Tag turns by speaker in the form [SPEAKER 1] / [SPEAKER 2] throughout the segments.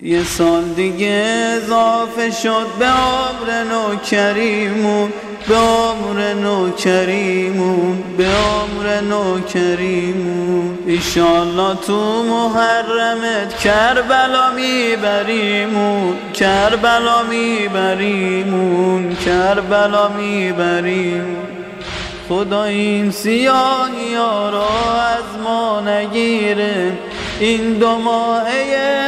[SPEAKER 1] یه سال دیگه اضافه شد به عمر نوکریمون به عمر نوکریمون به عمر نوکریمون. ایشالله تو محرمت کربلا میبریمون کربلا میبریمون کربلا میبریمون. خدا این سیاهی ها را از ما نگیره این دو ماهه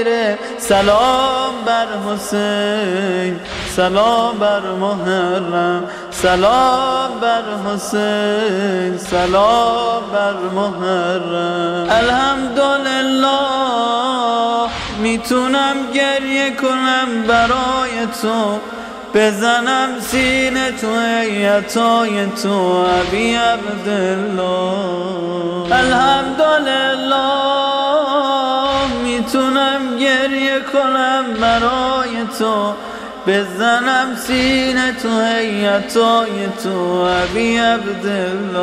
[SPEAKER 1] نگیره سلام بر حسین سلام بر محرم سلام بر حسین سلام بر محرم. الحمدلله می‌تونم گریه کنم برای تو بزنم سینه تو ایتای تو عبی عبدالله. می‌تونم گریه کنم برای تو. بزنم سینه تو حیطای تو عبی عبدالله.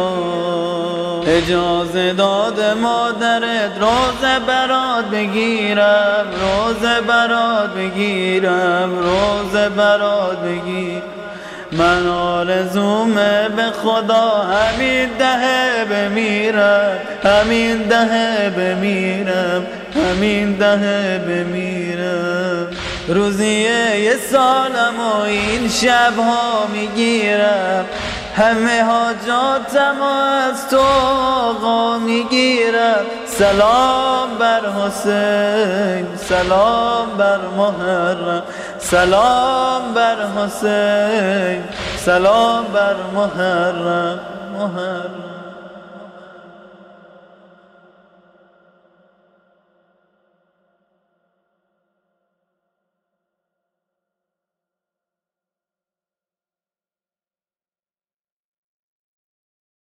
[SPEAKER 1] اجازه داده مادرت روز برات بگیرم روز برات بگیرم روز برات بگیر. من آرزومه به خدا همین دهه بمیرم همین دهه بمیرم همین دهه بمیرم. روزیه یه سالم و این شبها می‌گیرم همه حاجاتم از تو آقا می‌گیرم. سلام بر حسین سلام بر محرم سلام بر حسین. سلام بر محرم محرم.